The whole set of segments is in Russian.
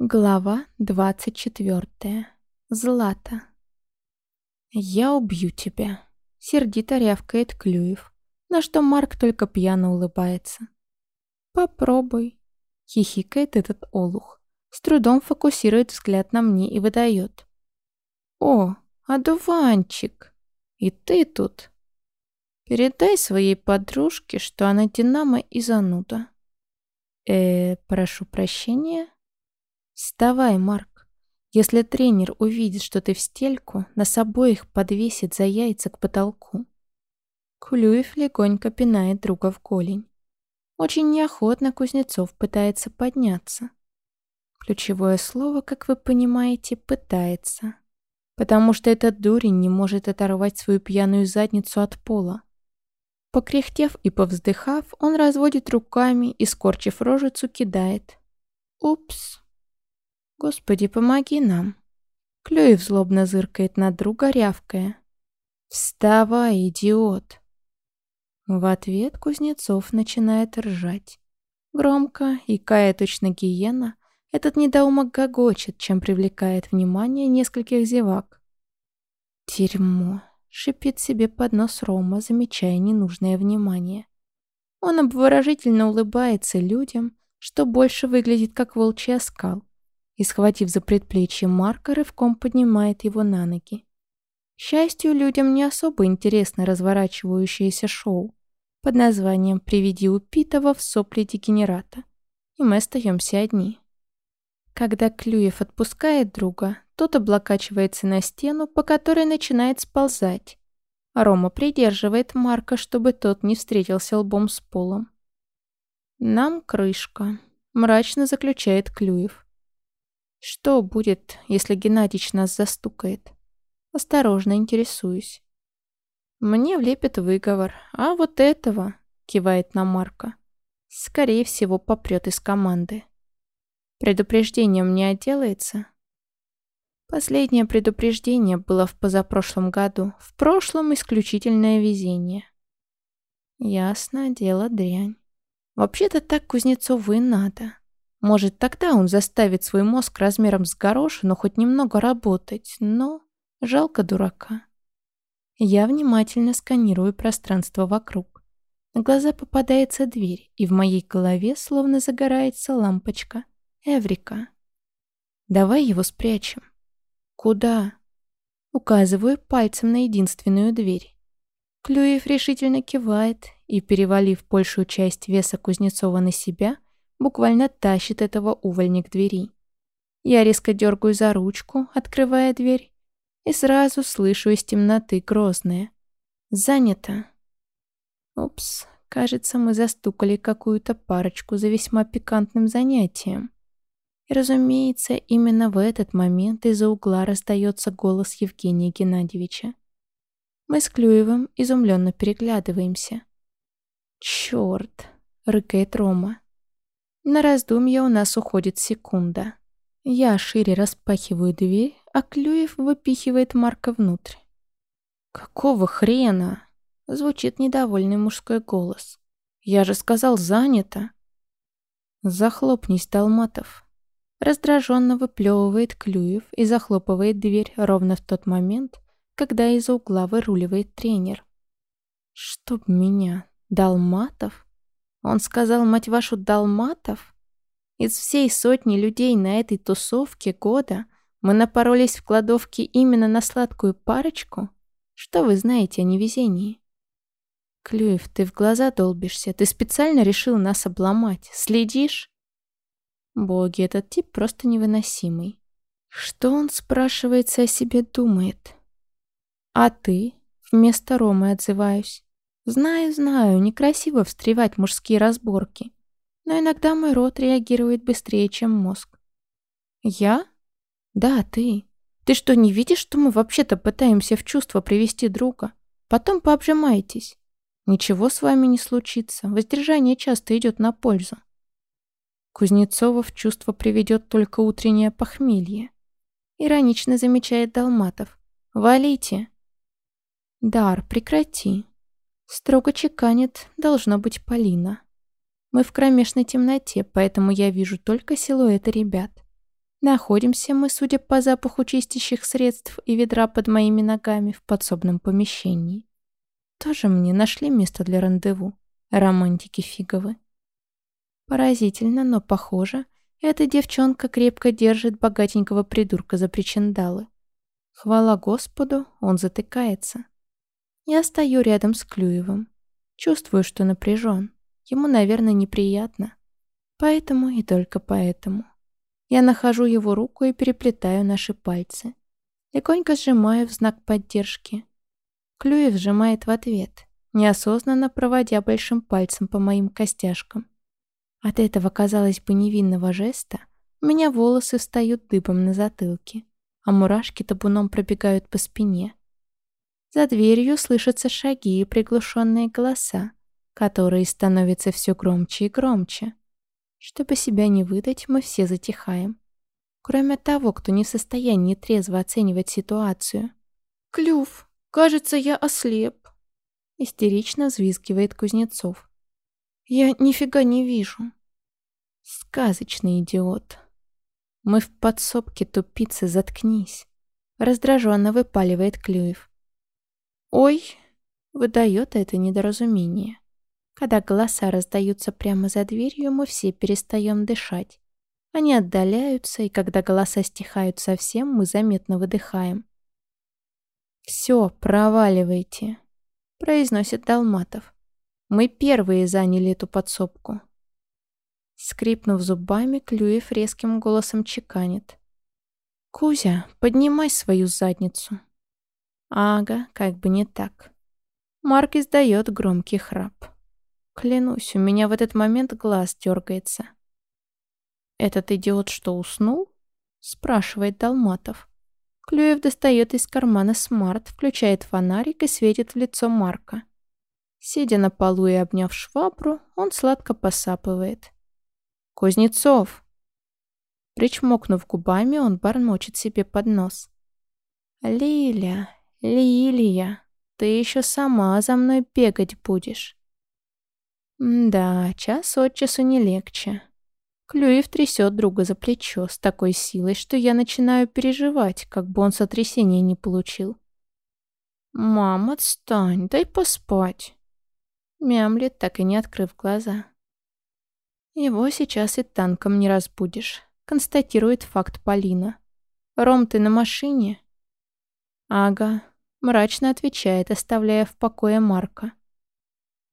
Глава 24. Злата. «Я убью тебя», — сердито рявкает Клюев, на что Марк только пьяно улыбается. «Попробуй», — хихикает этот олух, с трудом фокусирует взгляд на мне и выдает. «О, одуванчик, и ты тут. Передай своей подружке, что она Динамо и зануда». «Э, прошу прощения?» «Вставай, Марк. Если тренер увидит, что ты в стельку, нас обоих подвесит за яйца к потолку». Клюев легонько пинает друга в голень. Очень неохотно Кузнецов пытается подняться. Ключевое слово, как вы понимаете, «пытается». Потому что этот дурень не может оторвать свою пьяную задницу от пола. Покряхтев и повздыхав, он разводит руками и, скорчив рожицу, кидает. «Упс». Господи, помоги нам. Клюев злобно зыркает на друга, рявкая. «Вставай, идиот!» В ответ Кузнецов начинает ржать. Громко, и кая точно гиена, этот недоумок гогочет, чем привлекает внимание нескольких зевак. «Дерьмо!» — шипит себе под нос Рома, замечая ненужное внимание. Он обворожительно улыбается людям, что больше выглядит как волчий оскал и, схватив за предплечье Марка, рывком поднимает его на ноги. К счастью, людям не особо интересно разворачивающееся шоу под названием «Приведи упитого в сопли дегенерата», и мы остаемся одни. Когда Клюев отпускает друга, тот облокачивается на стену, по которой начинает сползать. Рома придерживает Марка, чтобы тот не встретился лбом с полом. «Нам крышка», — мрачно заключает Клюев. Что будет, если Геннадьевич нас застукает? Осторожно интересуюсь. Мне влепит выговор, а вот этого, кивает на Марка, скорее всего попрет из команды. Предупреждением не отделается? Последнее предупреждение было в позапрошлом году, в прошлом исключительное везение. Ясно, дело дрянь. Вообще-то так Кузнецову и надо. Может, тогда он заставит свой мозг размером с горошину хоть немного работать, но жалко дурака. Я внимательно сканирую пространство вокруг. На глаза попадается дверь, и в моей голове словно загорается лампочка. Эврика. Давай его спрячем. Куда? Указываю пальцем на единственную дверь. Клюев решительно кивает и, перевалив большую часть веса Кузнецова на себя, буквально тащит этого увольня к двери. Я резко дергаю за ручку, открывая дверь, и сразу слышу из темноты грозное. «Занято». Упс, кажется, мы застукали какую-то парочку за весьма пикантным занятием. И, разумеется, именно в этот момент из-за угла раздается голос Евгения Геннадьевича. Мы с Клюевым изумленно переглядываемся. «Черт!» — рыкает Рома. На раздумье у нас уходит секунда. Я шире распахиваю дверь, а Клюев выпихивает Марка внутрь. «Какого хрена?» — звучит недовольный мужской голос. «Я же сказал, занято!» «Захлопнись, Талматов!» Раздраженно выплевывает Клюев и захлопывает дверь ровно в тот момент, когда из-за угла выруливает тренер. «Чтоб меня! Далматов?» Он сказал, мать вашу, Далматов? Из всей сотни людей на этой тусовке года мы напоролись в кладовке именно на сладкую парочку? Что вы знаете о невезении? Клюев, ты в глаза долбишься. Ты специально решил нас обломать. Следишь? Боги, этот тип просто невыносимый. Что он, спрашивается, о себе думает? А ты? Вместо Ромы отзываюсь. Знаю, знаю, некрасиво встревать мужские разборки, но иногда мой рот реагирует быстрее, чем мозг. Я? Да, ты. Ты что, не видишь, что мы вообще-то пытаемся в чувство привести друга? Потом пообжимаетесь. Ничего с вами не случится, воздержание часто идет на пользу. Кузнецова в чувство приведет только утреннее похмелье. Иронично замечает Долматов. «Валите!» «Дар, прекрати!» Строго чеканит, должно быть Полина. Мы в кромешной темноте, поэтому я вижу только силуэты ребят. Находимся мы, судя по запаху чистящих средств и ведра под моими ногами, в подсобном помещении. Тоже мне нашли место для рандеву. Романтики фиговы. Поразительно, но похоже, эта девчонка крепко держит богатенького придурка за причиндалы. Хвала Господу, он затыкается. Я стою рядом с Клюевым. Чувствую, что напряжен. Ему, наверное, неприятно. Поэтому и только поэтому. Я нахожу его руку и переплетаю наши пальцы. Легонько сжимаю в знак поддержки. Клюев сжимает в ответ, неосознанно проводя большим пальцем по моим костяшкам. От этого, казалось бы, невинного жеста у меня волосы встают дыбом на затылке, а мурашки табуном пробегают по спине. За дверью слышатся шаги и приглушенные голоса, которые становятся все громче и громче. Чтобы себя не выдать, мы все затихаем. Кроме того, кто не в состоянии трезво оценивать ситуацию. «Клюв, кажется, я ослеп», — истерично взвизгивает Кузнецов. Я нифига не вижу. Сказочный идиот. Мы в подсобке тупицы, заткнись. Раздраженно выпаливает Клюев. Ой, выдает это недоразумение. Когда голоса раздаются прямо за дверью, мы все перестаем дышать. Они отдаляются, и когда голоса стихают совсем, мы заметно выдыхаем. «Все, проваливайте», — произносит Долматов. Мы первые заняли эту подсобку. Скрипнув зубами, Клюев резким голосом чеканит. «Кузя, поднимай свою задницу». Ага, как бы не так. Марк издает громкий храп. Клянусь, у меня в этот момент глаз дергается. «Этот идиот что, уснул?» спрашивает Долматов. Клюев достает из кармана смарт, включает фонарик и светит в лицо Марка. Сидя на полу и обняв швабру, он сладко посапывает. «Кузнецов!» Причмокнув губами, он бормочет себе под нос. «Лиля, Лилия, ты еще сама за мной бегать будешь». да, час от часу не легче. Клюев трясет друга за плечо с такой силой, что я начинаю переживать, как бы он сотрясения не получил. «Мам, отстань, дай поспать». Мямлет, так и не открыв глаза. Его сейчас и танком не разбудишь, констатирует факт Полина. Ром, ты на машине? Ага, мрачно отвечает, оставляя в покое Марка.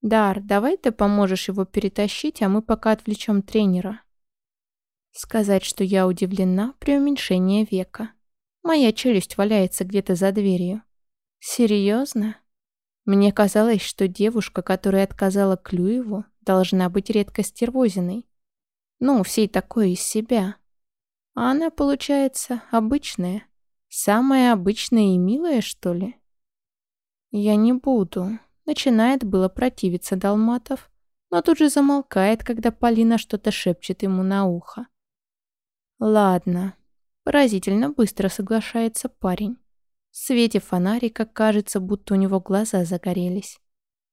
Дар, давай ты поможешь его перетащить, а мы пока отвлечем тренера. Сказать, что я удивлена, преуменьшение века. Моя челюсть валяется где-то за дверью. Серьезно? Мне казалось, что девушка, которая отказала Клюеву, должна быть редко стервозиной. Ну, всей такой из себя. А она, получается, обычная. Самая обычная и милая, что ли? Я не буду. Начинает было противиться Долматов, но тут же замолкает, когда Полина что-то шепчет ему на ухо. Ладно. Поразительно быстро соглашается парень. В свете фонарика кажется, будто у него глаза загорелись.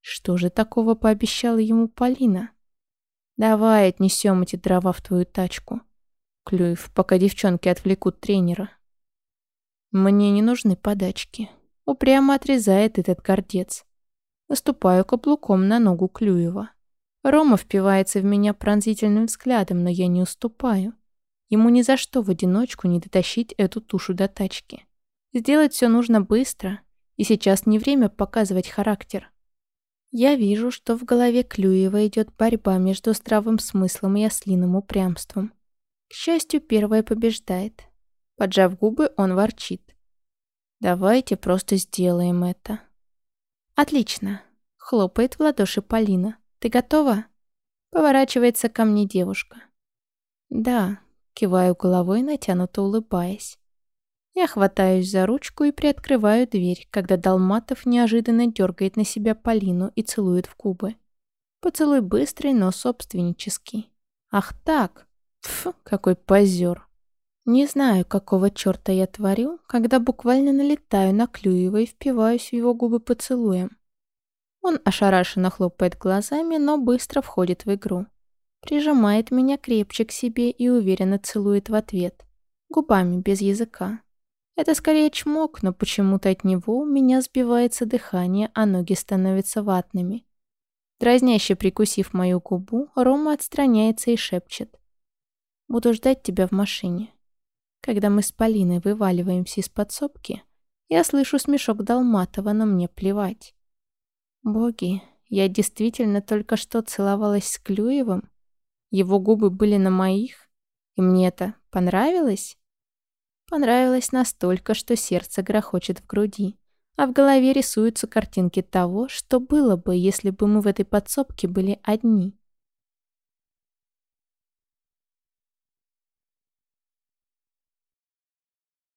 Что же такого пообещала ему Полина? Давай отнесем эти дрова в твою тачку. Клюев, пока девчонки отвлекут тренера. Мне не нужны подачки. Упрямо отрезает этот гордец. Наступаю каблуком на ногу Клюева. Рома впивается в меня пронзительным взглядом, но я не уступаю. Ему ни за что в одиночку не дотащить эту тушу до тачки. Сделать все нужно быстро, и сейчас не время показывать характер. Я вижу, что в голове Клюева идет борьба между здравым смыслом и ослиным упрямством. К счастью, первое побеждает. Поджав губы, он ворчит. «Давайте просто сделаем это». «Отлично», — хлопает в ладоши Полина. «Ты готова?» Поворачивается ко мне девушка. «Да», — киваю головой, натянуто улыбаясь. Я хватаюсь за ручку и приоткрываю дверь, когда Долматов неожиданно дергает на себя Полину и целует в губы. Поцелуй быстрый, но собственнический. Ах так! Пф, какой позер. Не знаю, какого черта я творю, когда буквально налетаю на Клюева и впиваюсь в его губы поцелуем. Он ошарашенно хлопает глазами, но быстро входит в игру. Прижимает меня крепче к себе и уверенно целует в ответ Губами, без языка. Это скорее чмок, но почему-то от него у меня сбивается дыхание, а ноги становятся ватными. Дразняще прикусив мою губу, Рома отстраняется и шепчет. «Буду ждать тебя в машине». Когда мы с Полиной вываливаемся из подсобки, я слышу смешок Долматова, но мне плевать. Боги, я действительно только что целовалась с Клюевым? Его губы были на моих? И мне это понравилось? Понравилось настолько, что сердце грохочет в груди, а в голове рисуются картинки того, что было бы, если бы мы в этой подсобке были одни.